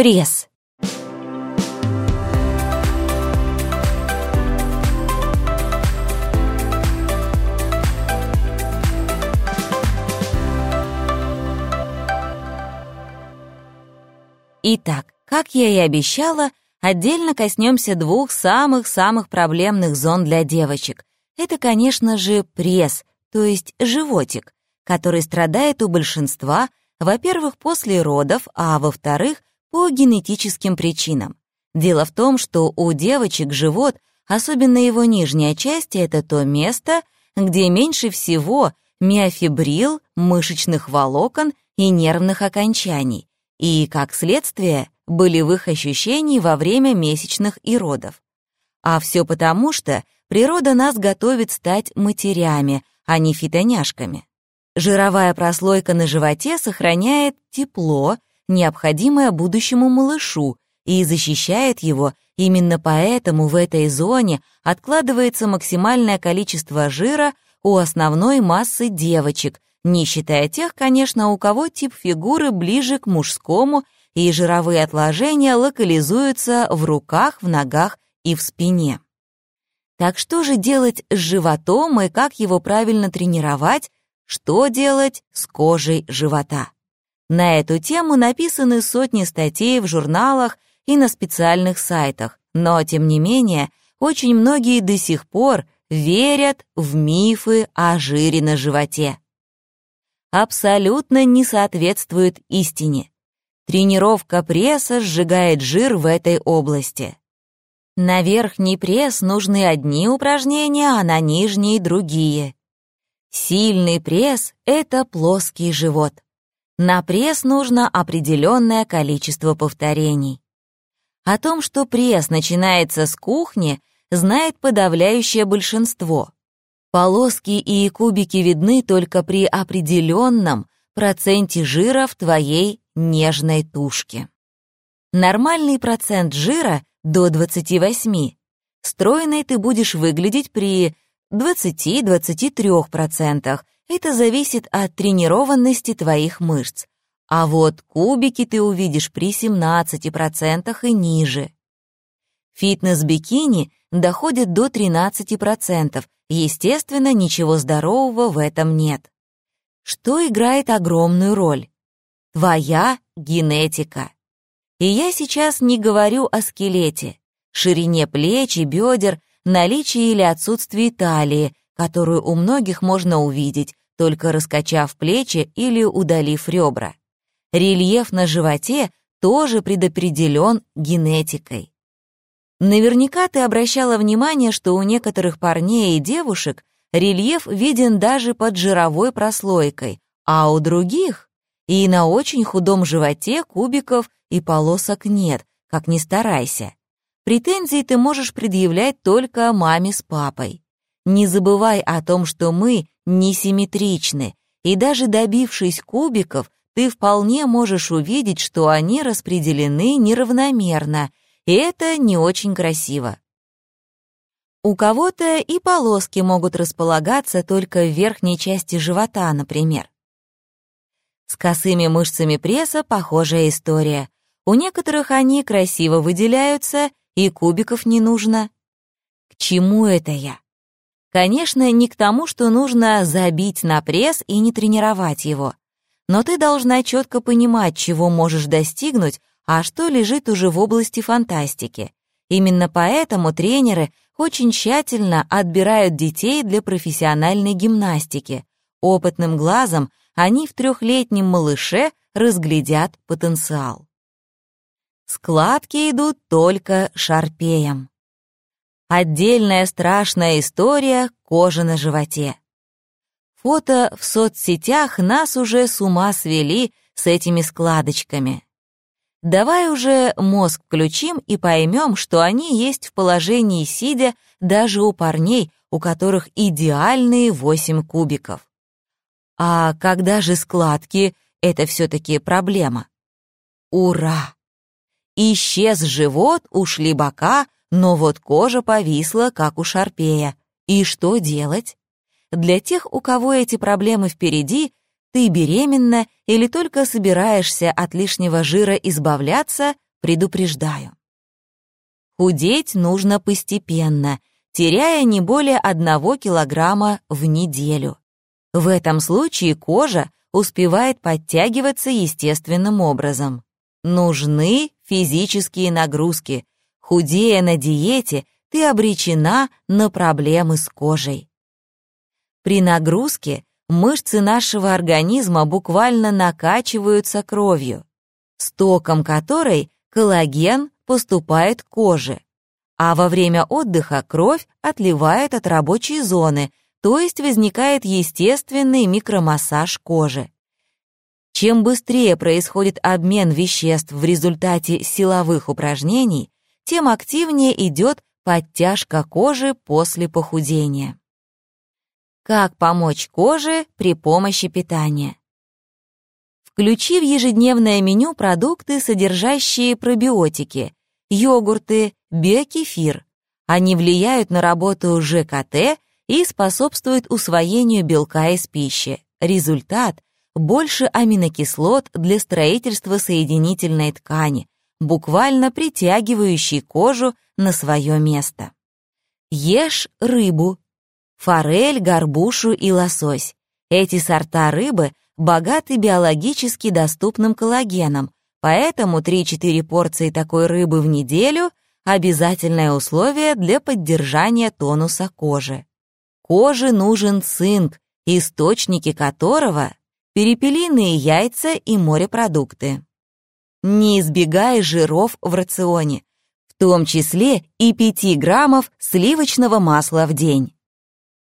Пресс. Итак, как я и обещала, отдельно коснемся двух самых-самых проблемных зон для девочек. Это, конечно же, пресс, то есть животик, который страдает у большинства, во-первых, после родов, а во-вторых, по генетическим причинам. Дело в том, что у девочек живот, особенно его нижняя часть, это то место, где меньше всего миофибрил, мышечных волокон и нервных окончаний, и, как следствие, болевых ощущений во время месячных и родов. А все потому, что природа нас готовит стать матерями, а не фитоняшками. Жировая прослойка на животе сохраняет тепло, необходимое будущему малышу, и защищает его, именно поэтому в этой зоне откладывается максимальное количество жира у основной массы девочек, не считая тех, конечно, у кого тип фигуры ближе к мужскому, и жировые отложения локализуются в руках, в ногах и в спине. Так что же делать с животом и как его правильно тренировать, что делать с кожей живота? На эту тему написаны сотни статей в журналах и на специальных сайтах, но, тем не менее, очень многие до сих пор верят в мифы о жире на животе. Абсолютно не соответствует истине. Тренировка пресса сжигает жир в этой области. На верхний пресс нужны одни упражнения, а на нижний — другие. Сильный пресс — это плоский живот. На пресс нужно определенное количество повторений. О том, что пресс начинается с кухни, знает подавляющее большинство. Полоски и кубики видны только при определенном проценте жира в твоей нежной тушке. Нормальный процент жира до 28. Стройной ты будешь выглядеть при 20-23%. Это зависит от тренированности твоих мышц. А вот кубики ты увидишь при 17% и ниже. Фитнес-бикини доходит до 13%. Естественно, ничего здорового в этом нет. Что играет огромную роль? Твоя генетика. И я сейчас не говорю о скелете, ширине плеч и бедер, наличии или отсутствии талии, которую у многих можно увидеть, только раскачав плечи или удалив ребра. Рельеф на животе тоже предопределен генетикой. Наверняка ты обращала внимание, что у некоторых парней и девушек рельеф виден даже под жировой прослойкой, а у других и на очень худом животе кубиков и полосок нет, как ни старайся. Претензии ты можешь предъявлять только маме с папой. Не забывай о том, что мы несимметричны, и даже добившись кубиков, ты вполне можешь увидеть, что они распределены неравномерно, и это не очень красиво. У кого-то и полоски могут располагаться только в верхней части живота, например. С косыми мышцами пресса похожая история. У некоторых они красиво выделяются, и кубиков не нужно. К чему это я? Конечно, не к тому, что нужно забить на пресс и не тренировать его. Но ты должна четко понимать, чего можешь достигнуть, а что лежит уже в области фантастики. Именно поэтому тренеры очень тщательно отбирают детей для профессиональной гимнастики. Опытным глазом они в трехлетнем малыше разглядят потенциал. Складки идут только шарпеем. Отдельная страшная история кожи на животе. Фото в соцсетях нас уже с ума свели с этими складочками. Давай уже мозг включим и поймем, что они есть в положении сидя даже у парней, у которых идеальные 8 кубиков. А когда же складки — это все-таки проблема? Ура! Исчез живот, ушли бока, но вот кожа повисла, как у шарпея. И что делать? Для тех, у кого эти проблемы впереди, ты беременна или только собираешься от лишнего жира избавляться, предупреждаю. Худеть нужно постепенно, теряя не более 1 килограмма в неделю. В этом случае кожа успевает подтягиваться естественным образом. Нужны физические нагрузки. Худея на диете, ты обречена на проблемы с кожей. При нагрузке мышцы нашего организма буквально накачиваются кровью, стоком которой коллаген поступает к коже, а во время отдыха кровь отливает от рабочей зоны, то есть возникает естественный микромассаж кожи. Чем быстрее происходит обмен веществ в результате силовых упражнений, тем активнее идет подтяжка кожи после похудения. Как помочь коже при помощи питания? Включи в ежедневное меню продукты, содержащие пробиотики, йогурты, биокефир. Они влияют на работу ЖКТ и способствуют усвоению белка из пищи. Результат – больше аминокислот для строительства соединительной ткани, буквально притягивающей кожу на свое место. Ешь рыбу, форель, горбушу и лосось. Эти сорта рыбы богаты биологически доступным коллагеном, поэтому 3-4 порции такой рыбы в неделю – обязательное условие для поддержания тонуса кожи. Коже нужен цинк, источники которого – перепелиные яйца и морепродукты. Не избегай жиров в рационе, в том числе и 5 граммов сливочного масла в день.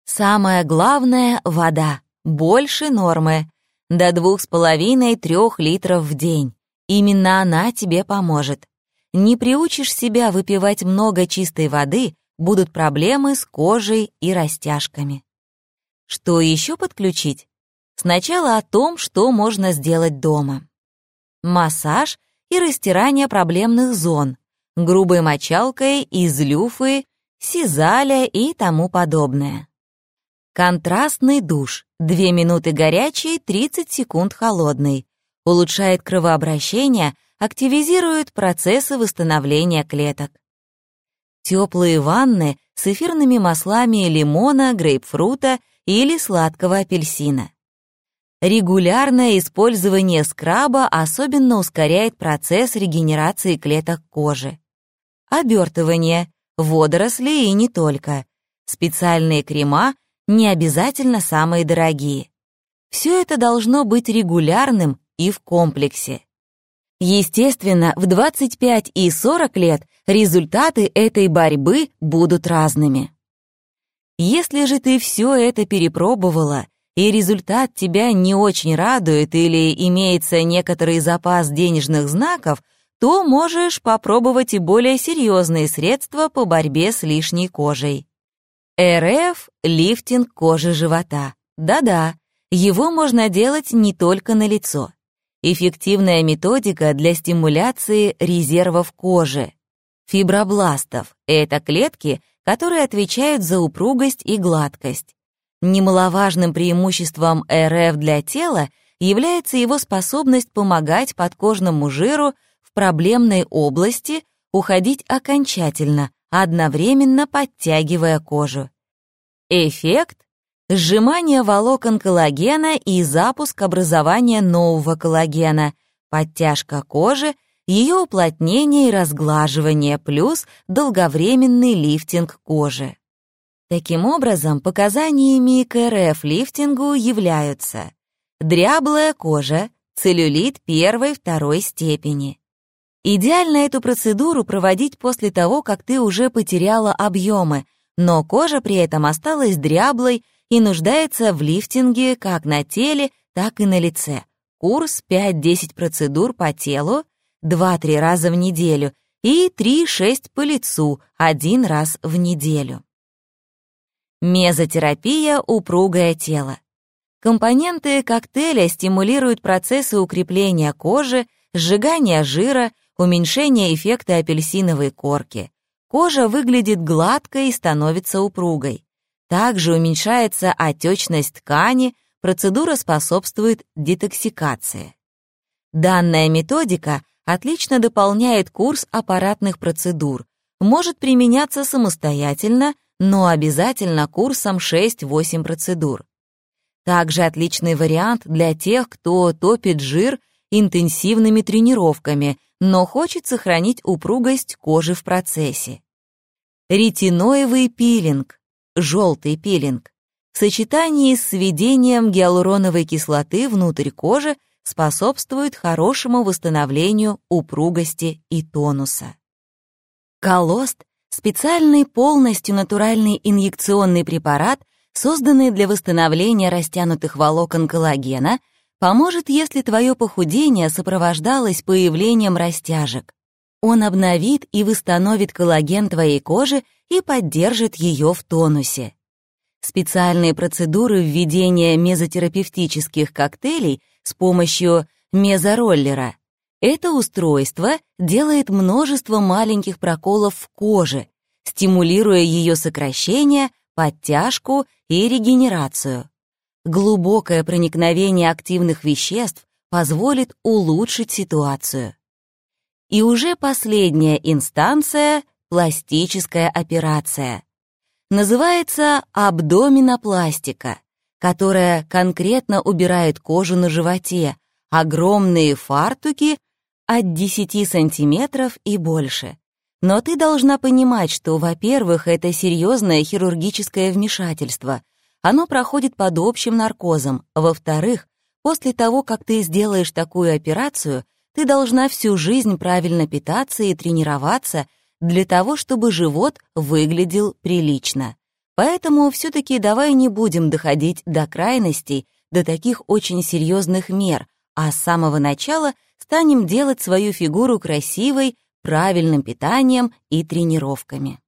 Самое главное — вода, больше нормы, до 2,5-3 литров в день. Именно она тебе поможет. Не приучишь себя выпивать много чистой воды, будут проблемы с кожей и растяжками. Что еще подключить? Сначала о том, что можно сделать дома. Массаж и растирание проблемных зон, грубой мочалкой из люфы, сизаля и тому подобное. Контрастный душ. 2 минуты горячий, 30 секунд холодный. Улучшает кровообращение, активизирует процессы восстановления клеток. Теплые ванны с эфирными маслами лимона, грейпфрута или сладкого апельсина. Регулярное использование скраба особенно ускоряет процесс регенерации клеток кожи. Обертывание, водоросли и не только. Специальные крема не обязательно самые дорогие. Все это должно быть регулярным и в комплексе. Естественно, в 25 и 40 лет результаты этой борьбы будут разными. Если же ты все это перепробовала, и результат тебя не очень радует или имеется некоторый запас денежных знаков, то можешь попробовать и более серьезные средства по борьбе с лишней кожей. РФ – лифтинг кожи живота. Да-да, его можно делать не только на лицо. Эффективная методика для стимуляции резервов кожи. Фибробластов – это клетки, которые отвечают за упругость и гладкость. Немаловажным преимуществом РФ для тела является его способность помогать подкожному жиру в проблемной области уходить окончательно, одновременно подтягивая кожу. Эффект — сжимание волокон коллагена и запуск образования нового коллагена, подтяжка кожи, ее уплотнение и разглаживание, плюс долговременный лифтинг кожи. Таким образом, показаниями к РФ-лифтингу являются дряблая кожа, целлюлит первой-второй степени, Идеально эту процедуру проводить после того, как ты уже потеряла объемы, но кожа при этом осталась дряблой и нуждается в лифтинге как на теле, так и на лице. Курс 5-10 процедур по телу, 2-3 раза в неделю и 3-6 по лицу, один раз в неделю. Мезотерапия «Упругое тело». Компоненты коктейля стимулируют процессы укрепления кожи, сжигания жира, уменьшение эффекта апельсиновой корки. Кожа выглядит гладкой и становится упругой. Также уменьшается отечность ткани, процедура способствует детоксикации. Данная методика отлично дополняет курс аппаратных процедур, может применяться самостоятельно, но обязательно курсом 6-8 процедур. Также отличный вариант для тех, кто топит жир интенсивными тренировками, но хочет сохранить упругость кожи в процессе. Ретиноевый пилинг, желтый пилинг, в сочетании с введением гиалуроновой кислоты внутрь кожи способствует хорошему восстановлению упругости и тонуса. Колост — специальный полностью натуральный инъекционный препарат, созданный для восстановления растянутых волокон коллагена, поможет, если твое похудение сопровождалось появлением растяжек. Он обновит и восстановит коллаген твоей кожи и поддержит ее в тонусе. Специальные процедуры введения мезотерапевтических коктейлей с помощью мезороллера. Это устройство делает множество маленьких проколов в коже, стимулируя ее сокращение, подтяжку и регенерацию. Глубокое проникновение активных веществ позволит улучшить ситуацию. И уже последняя инстанция — пластическая операция. Называется абдоминопластика которая конкретно убирает кожу на животе, огромные фартуки от 10 сантиметров и больше. Но ты должна понимать, что, во-первых, это серьезное хирургическое вмешательство. Оно проходит под общим наркозом. Во-вторых, после того, как ты сделаешь такую операцию, ты должна всю жизнь правильно питаться и тренироваться для того, чтобы живот выглядел прилично. Поэтому все-таки давай не будем доходить до крайностей, до таких очень серьезных мер, а с самого начала станем делать свою фигуру красивой, правильным питанием и тренировками.